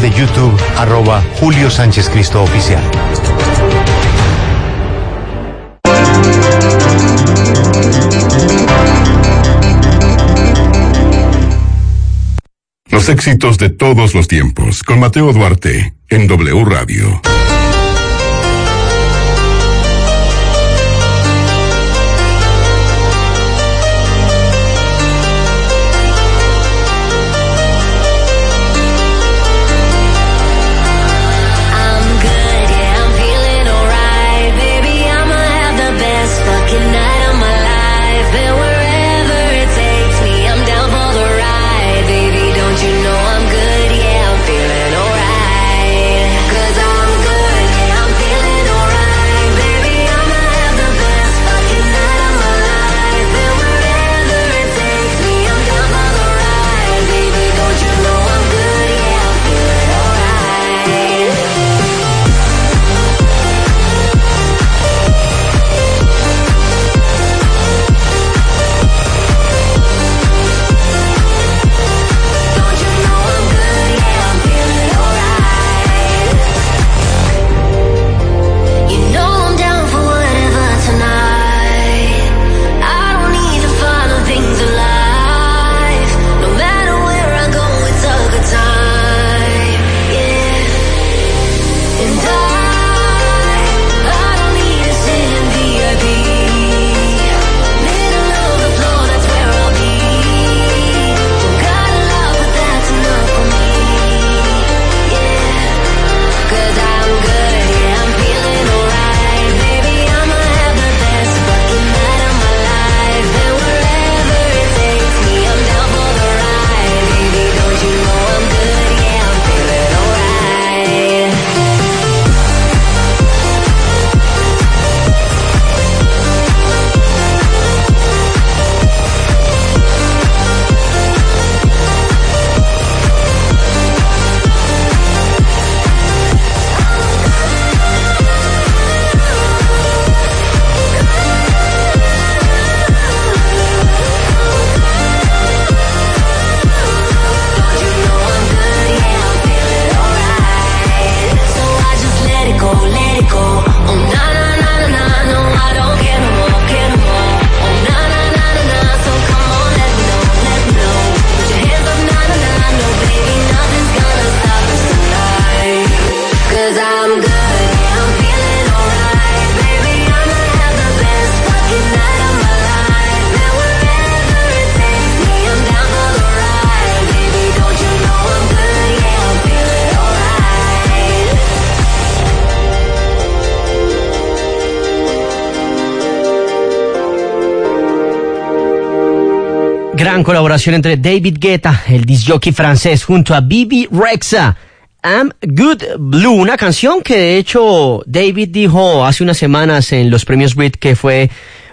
de YouTube arroba Julio Sánchez Cristo Oficial. Los éxitos de todos los tiempos con Mateo Duarte en W Radio. Entre David Guetta, el disjockey francés, junto a Bibi Rexa. I'm Good Blue, una canción que de hecho David dijo hace unas semanas en los premios Brit que fue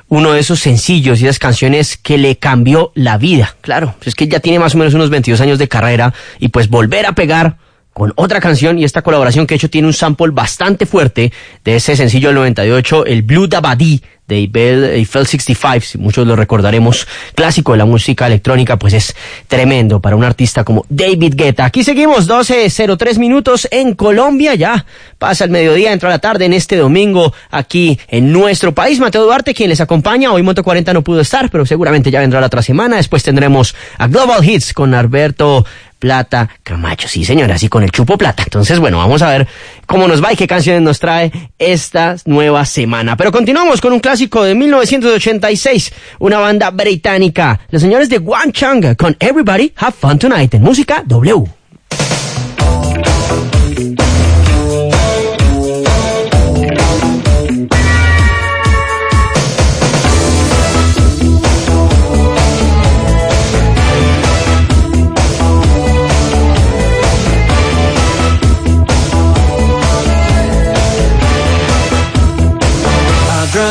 uno de esos sencillos y esas canciones que le cambió la vida. Claro, es que ya tiene más o menos unos 22 años de carrera y pues volver a pegar con otra canción y esta colaboración que de hecho tiene un sample bastante fuerte de ese sencillo del 98, el Blue Dabadi de Eiffel 65, si muchos lo recordaremos, clásico de la música electrónica, pues es tremendo para un artista como David Guetta. Aquí seguimos, 12.03 minutos en Colombia, ya pasa el mediodía, entra la tarde en este domingo aquí en nuestro país. Mateo Duarte, quien les acompaña, hoy Moto 40 no pudo estar, pero seguramente ya vendrá la otra semana. Después tendremos a Global Hits con Alberto Plata Camacho. Sí, señora, así con el chupo plata. Entonces, bueno, vamos a ver cómo nos va y qué canciones nos trae esta nueva semana. Pero continuamos con un clásico de 1986, una banda británica, los señores de One Chang con Everybody Have Fun Tonight en música W.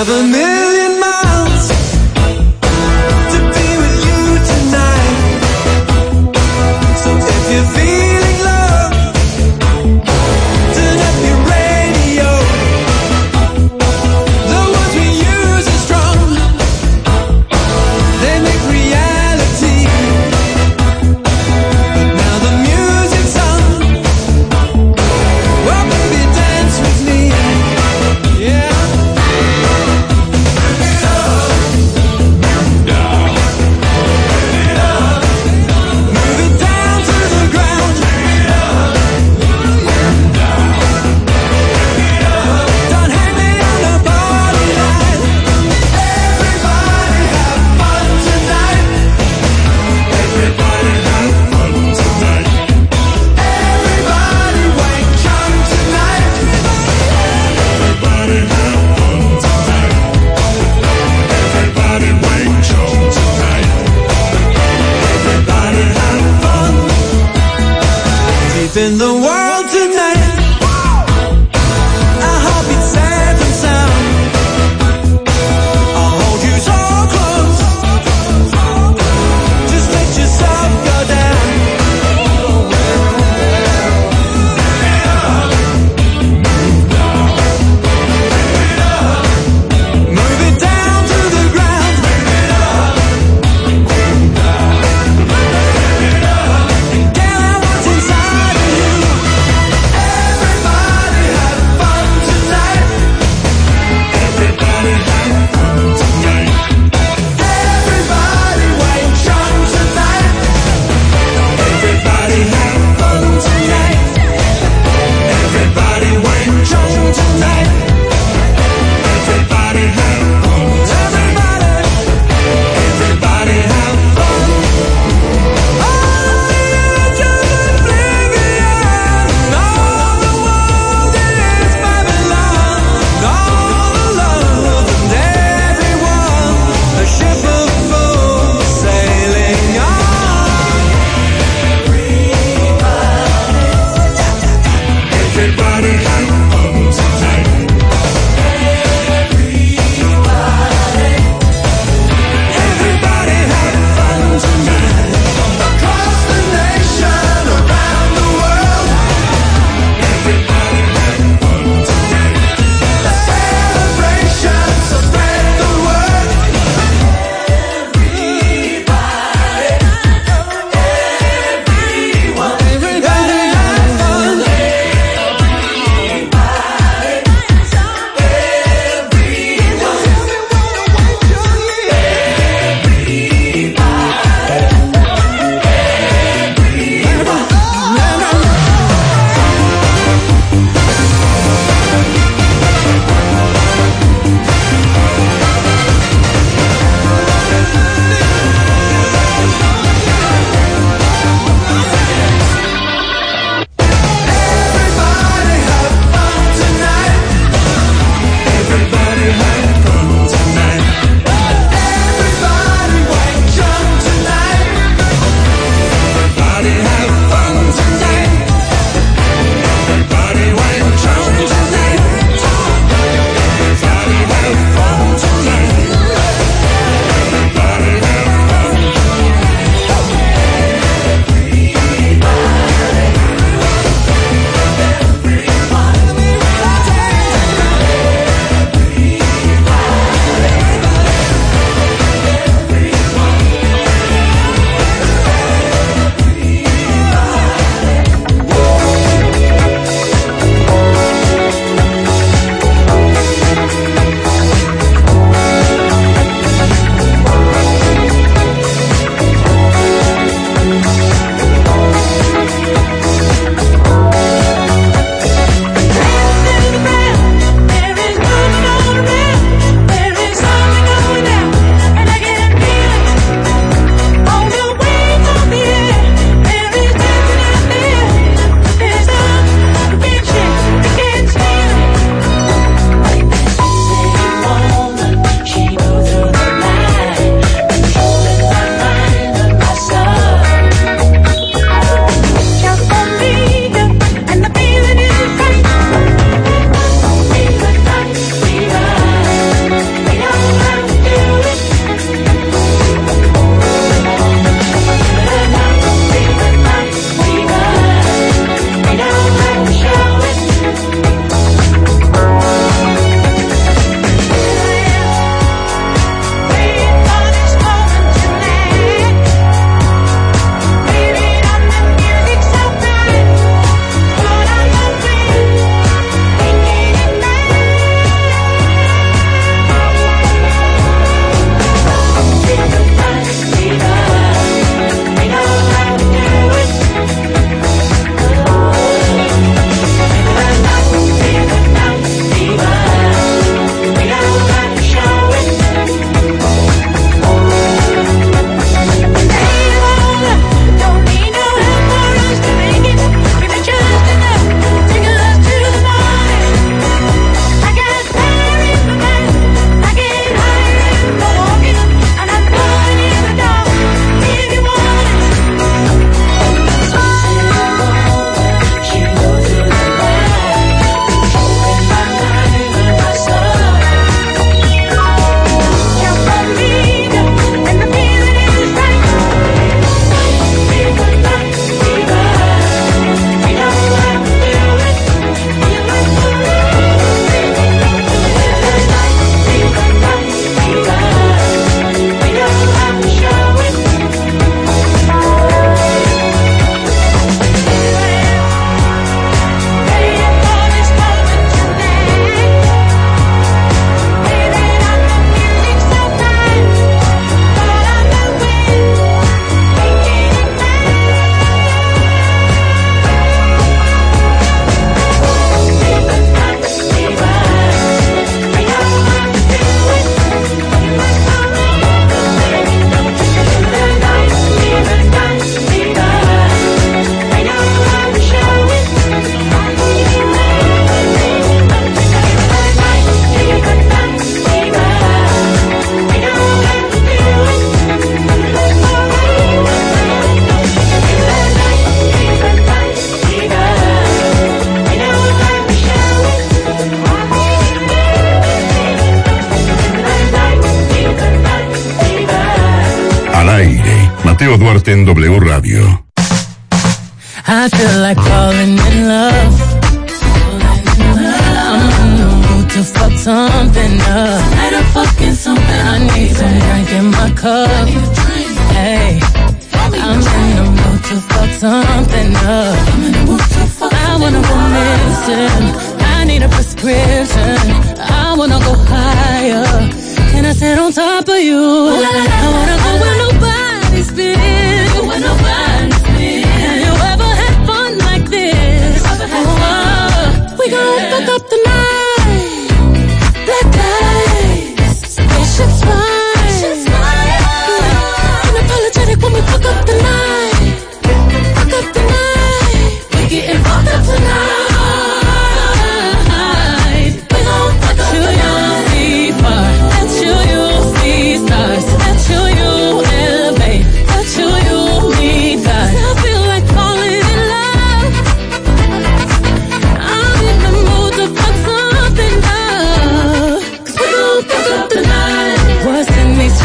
drive a Leaving the world tonight.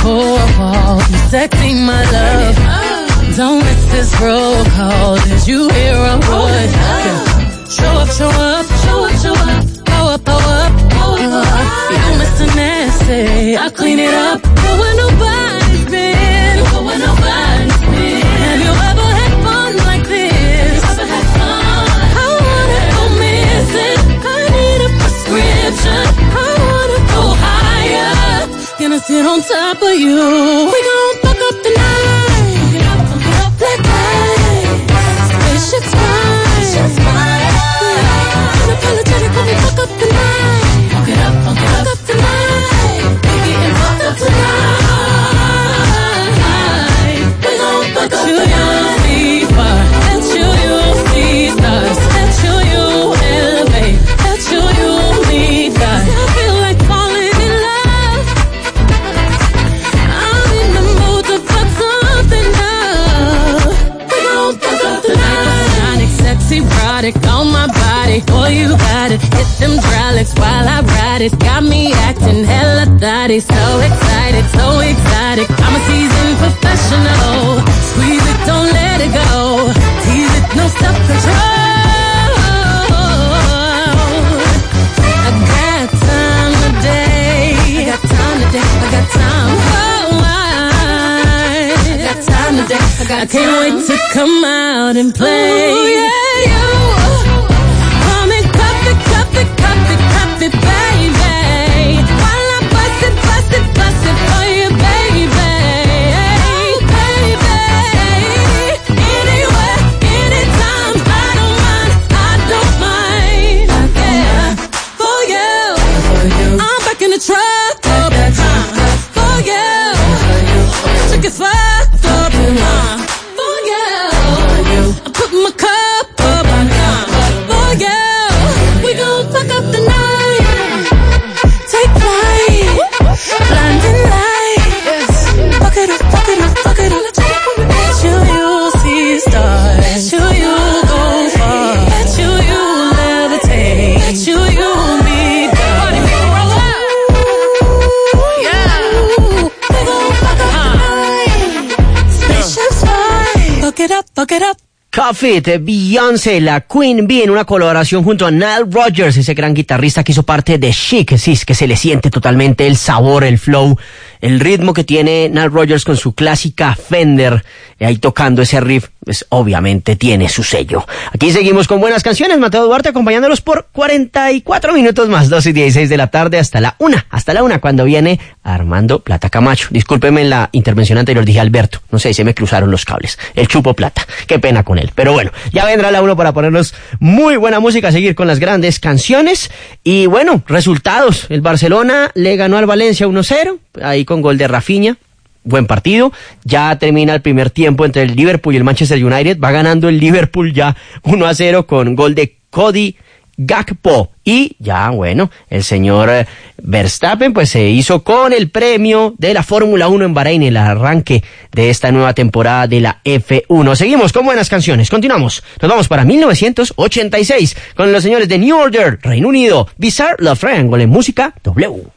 Four walls? You my love. Don't miss this roll call. Did you hear a word? Show up, show up, show up, show up. Go up, go up, go up. You Mr. Nasty, I clean it up. Go where nobody's Gonna sit on top of you. We gon' fuck up the night. Black lights, spaceships fly. Unapologetic when we fuck up the night. Ride it. Got me acting hella thotty. So excited, so exotic. I'm a seasoned professional. Squeeze it, don't let it go. Tease it, no self-control. I got time today. I got time today. I got time. Oh, I, I got time today. I, got I can't wait to come out and play. Ooh, yeah, you. Up. Cuff It, Beyoncé, la Queen Bee en una colaboración junto a Nile Rodgers, ese gran guitarrista que hizo parte de Chic, sí, es que se le siente totalmente el sabor, el flow, el ritmo que tiene Nile Rodgers con su clásica Fender, ahí tocando ese riff, pues obviamente tiene su sello. Aquí seguimos con buenas canciones, Mateo Duarte acompañándolos por 44 minutos más, 2 y 16 de la tarde hasta la una, hasta la una cuando viene Armando Plata Camacho. Discúlpeme en la intervención anterior dije Alberto, no sé, se me cruzaron los cables, el chupo plata, qué pena con él. Pero bueno, ya vendrá la uno para ponernos muy buena música, seguir con las grandes canciones. Y bueno, resultados. El Barcelona le ganó al Valencia 1-0, ahí con gol de Rafinha. Buen partido. Ya termina el primer tiempo entre el Liverpool y el Manchester United. Va ganando el Liverpool ya 1 0 con gol de Cody Gakpo. Y ya, bueno, el señor eh, Verstappen pues se hizo con el premio de la Fórmula 1 en Bahrein, el arranque de esta nueva temporada de la F1. Seguimos con buenas canciones. Continuamos. Nos vamos para 1986 con los señores de New Order, Reino Unido, Bizarre Love Triangle en música W.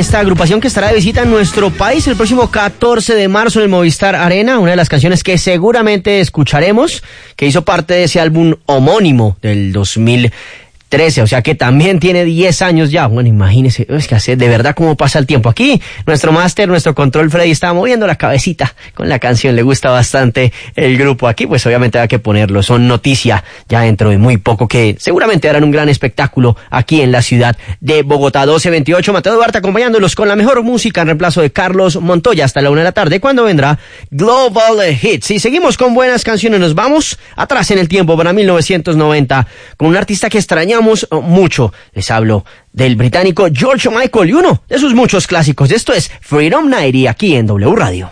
esta agrupación que estará de visita en nuestro país el próximo 14 de marzo en el Movistar Arena, una de las canciones que seguramente escucharemos, que hizo parte de ese álbum homónimo del 2000. 13, o sea que también tiene 10 años ya. Bueno, imagínese, es que hace de verdad cómo pasa el tiempo. Aquí, nuestro máster, nuestro control Freddy está moviendo la cabecita con la canción, le gusta bastante el grupo aquí, pues obviamente hay que ponerlo, son noticia ya dentro de muy poco que seguramente harán un gran espectáculo aquí en la ciudad de Bogotá. 1228, Mateo Duarte acompañándolos con la mejor música en reemplazo de Carlos Montoya hasta la una de la tarde, cuando vendrá Global Hits. Y seguimos con buenas canciones, nos vamos atrás en el tiempo para 1990 con un artista que extrañamos mucho. Les hablo del británico George Michael y uno de sus muchos clásicos. Esto es Freedom Night aquí en W Radio.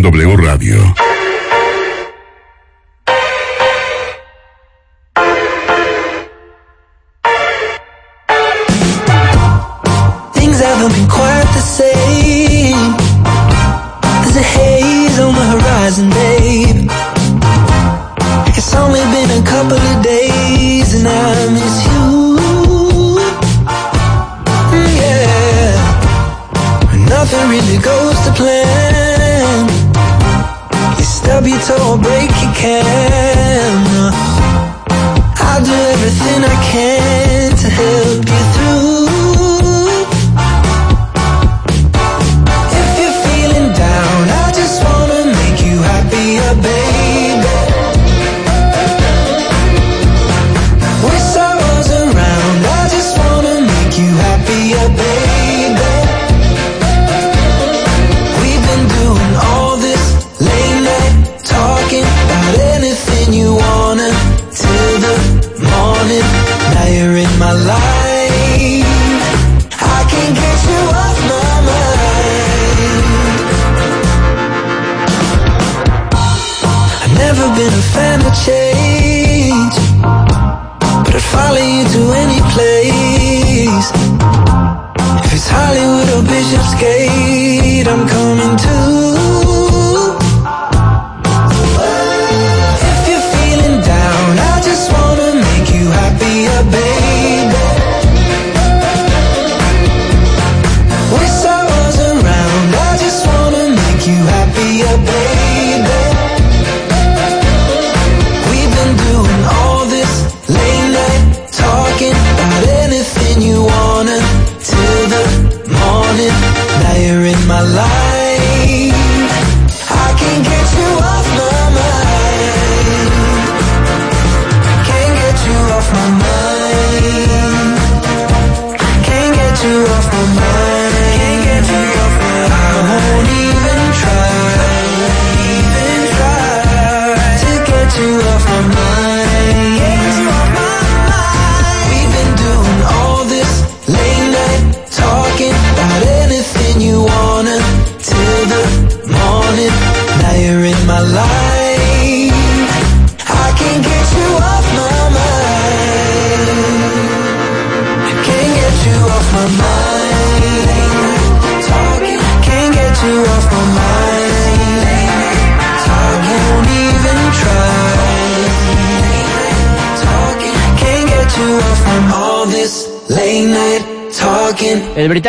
W Radio.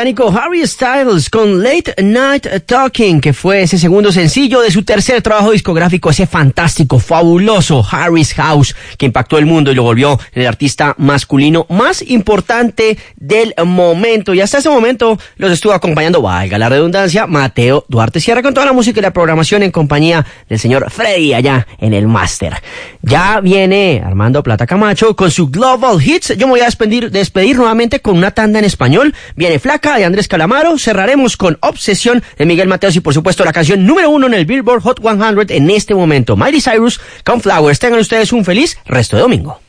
El británico Styles con Late Night Talking, que fue ese segundo sencillo de su tercer trabajo discográfico, ese fantástico, fabuloso Harry's House, que impactó el mundo y lo volvió el artista masculino más importante del momento. Y hasta ese momento los estuvo acompañando, valga la redundancia, Mateo Duarte Sierra con toda la música y la programación en compañía del señor Freddy allá en el máster. Ya viene Armando Plata Camacho con su Global Hits. Yo me voy a despedir, despedir nuevamente con una tanda en español. Viene Flaca de Andrés Cerraremos con Obsesión de Miguel Mateos y por supuesto la canción número uno en el Billboard Hot 100 en este momento. Miley Cyrus con Flowers. Tengan ustedes un feliz resto de domingo.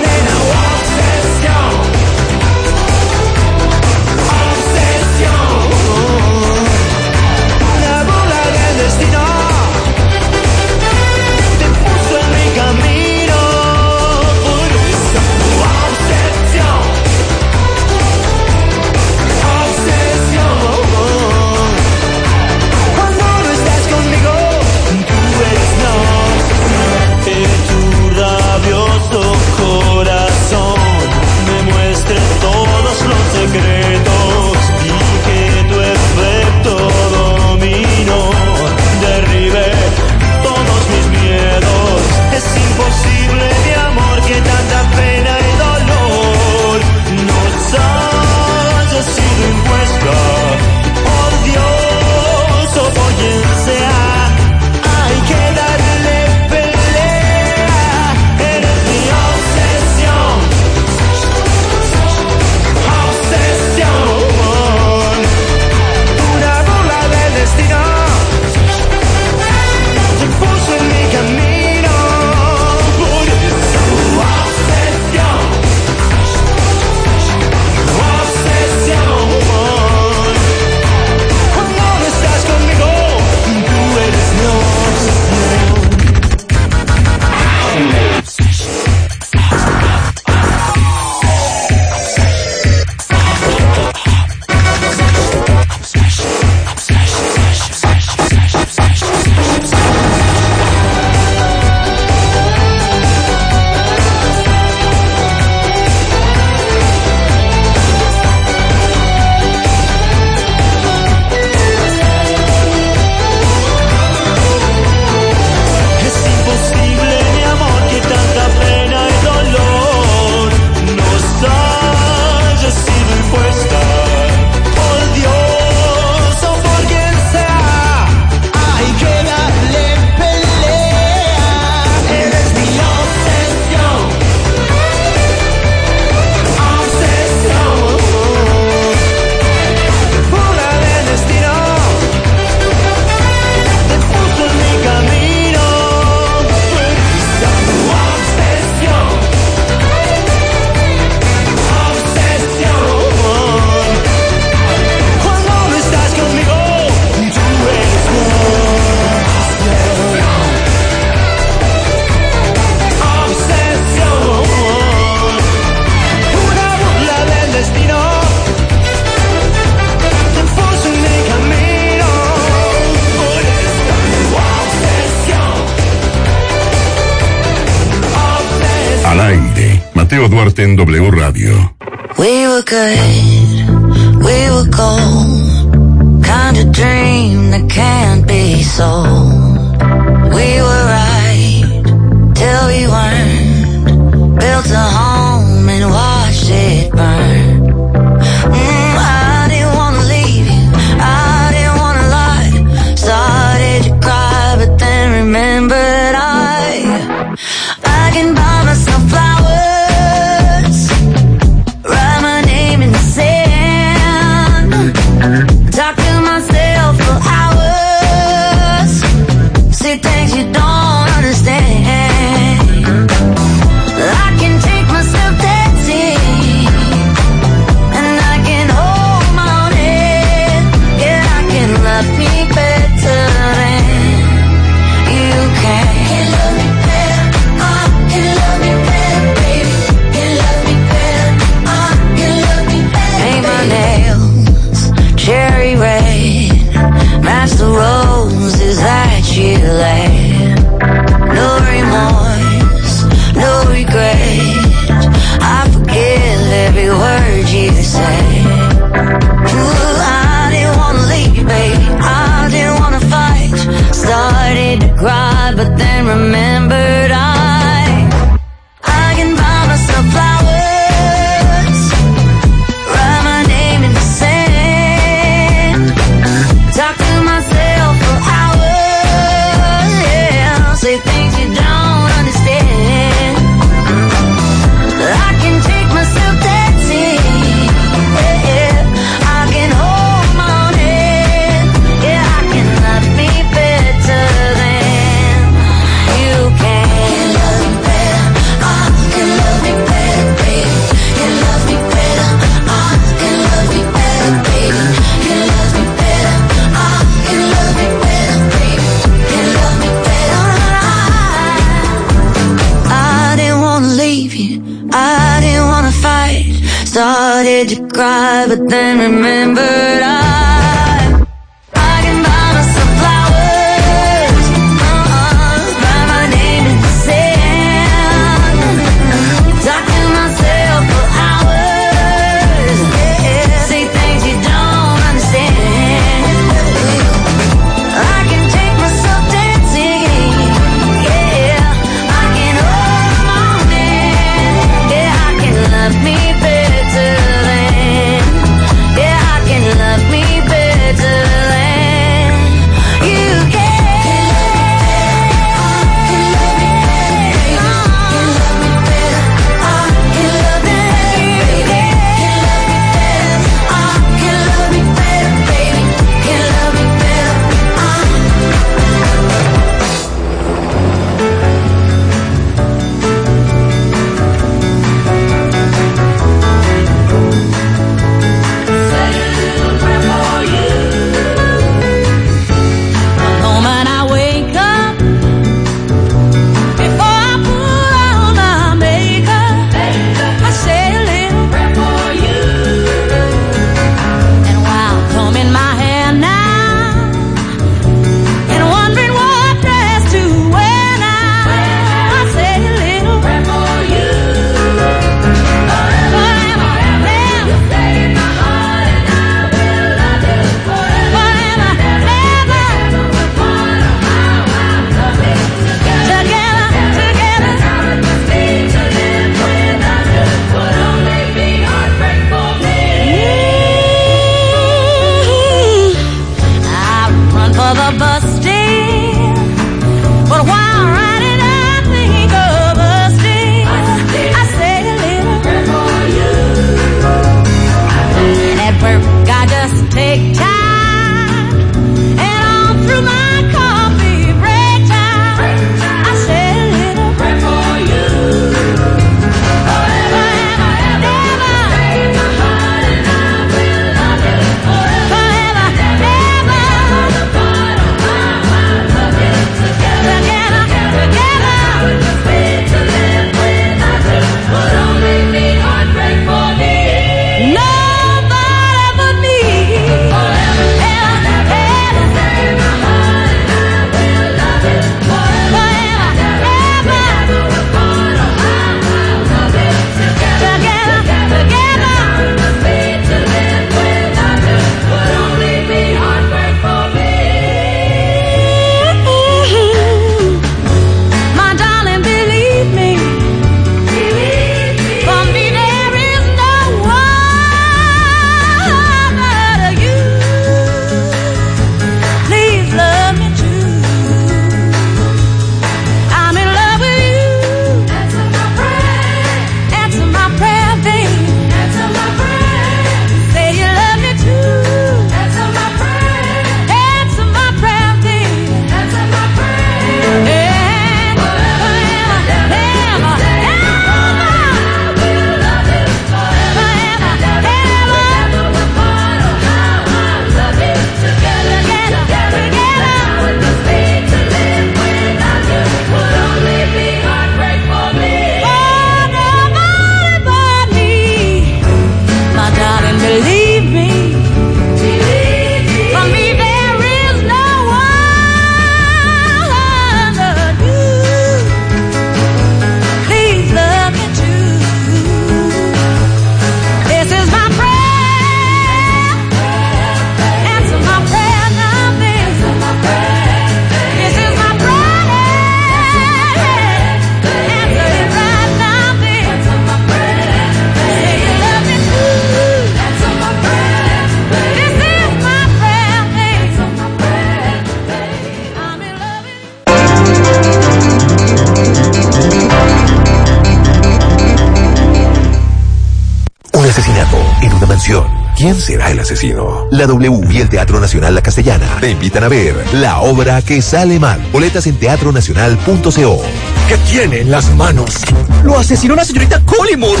Asesinato en una mansión. ¿Quién será el asesino? La W y el Teatro Nacional La Castellana te invitan a ver la obra que sale mal. Boletas en teatronacional.co. ¿Qué tiene en las manos? Lo asesinó la señorita Collymore.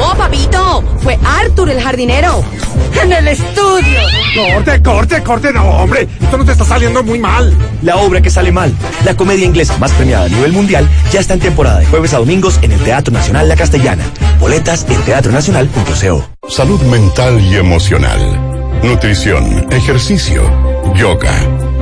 Oh, papito, fue Arthur el jardinero. En el estudio. Corte, corte, corte, no, hombre. Esto no te está saliendo muy mal. La obra que sale mal, la comedia inglesa más premiada a nivel mundial, ya está en temporada de jueves a domingos en el Teatro Nacional La Castellana. Boletas en teatronacional.co. Salud mental y emocional. Nutrición, ejercicio, yoga,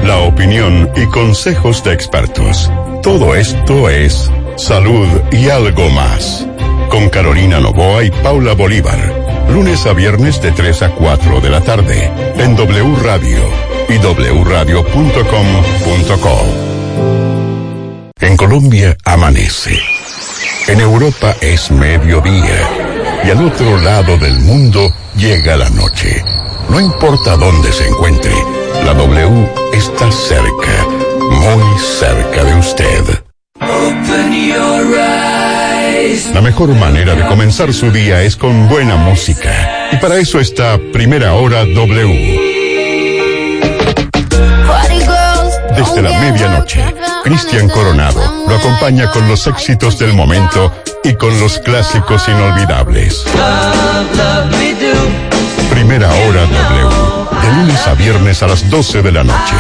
la opinión y consejos de expertos. Todo esto es salud y algo más. Con Carolina Novoa y Paula Bolívar. Lunes a viernes de 3 a 4 de la tarde. En W Radio y wradio.com.co. En Colombia amanece. En Europa es mediodía. Y al otro lado del mundo llega la noche. No importa dónde se encuentre, la W está cerca, muy cerca de usted. La mejor manera de comenzar su día es con buena música. Y para eso está Primera Hora W. Desde la medianoche, Cristian Coronado lo acompaña con los éxitos del momento y con los clásicos inolvidables. Primera Hora W. De lunes a viernes a las 12 de la noche.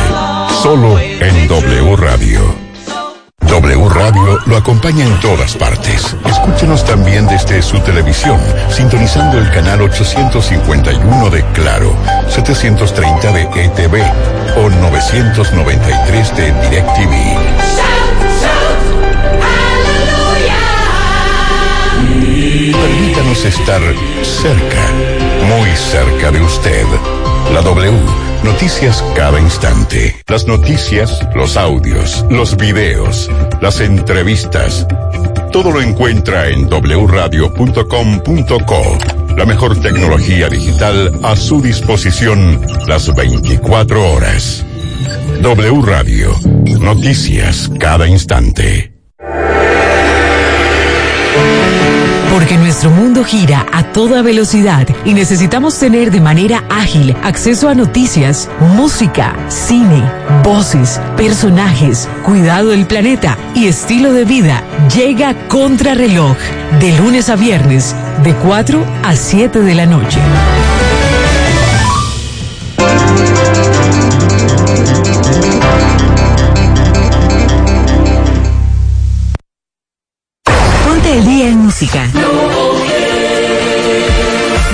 Solo en W Radio. W Radio lo acompaña en todas partes. Escúchenos también desde su televisión, sintonizando el canal 851 de Claro, 730 de ETV o 993 de DirecTV. Estar cerca, muy cerca de usted. La W, noticias cada instante. Las noticias, los audios, los videos, las entrevistas. Todo lo encuentra en wradio.com.co. La mejor tecnología digital a su disposición las 24 horas. W Radio, noticias cada instante. Porque nuestro mundo gira a toda velocidad y necesitamos tener de manera ágil acceso a noticias, música, cine, voces, personajes, cuidado del planeta y estilo de vida, llega Contrarreloj de lunes a viernes de 4 a 7 de la noche.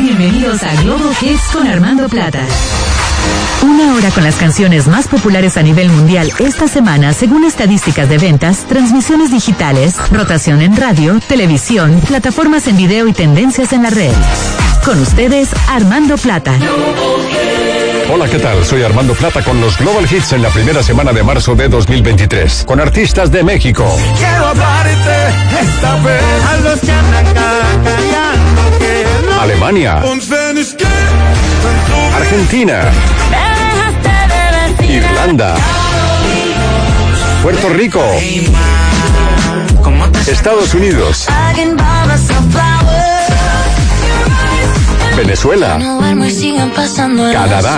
Bienvenidos a Globo Hits con Armando Plata. Una hora con las canciones más populares a nivel mundial esta semana según estadísticas de ventas, transmisiones digitales, rotación en radio, televisión, plataformas en video y tendencias en la red. Con ustedes, Armando Plata. Hola, ¿qué tal? Soy Armando Plata con los Global Hits en la primera semana de marzo de 2023, con artistas de México, Quiero hablarte esta vez. A los que andan callando que no. Alemania, Argentina, Irlanda, Puerto Rico, Estados Unidos, Venezuela, Canadá.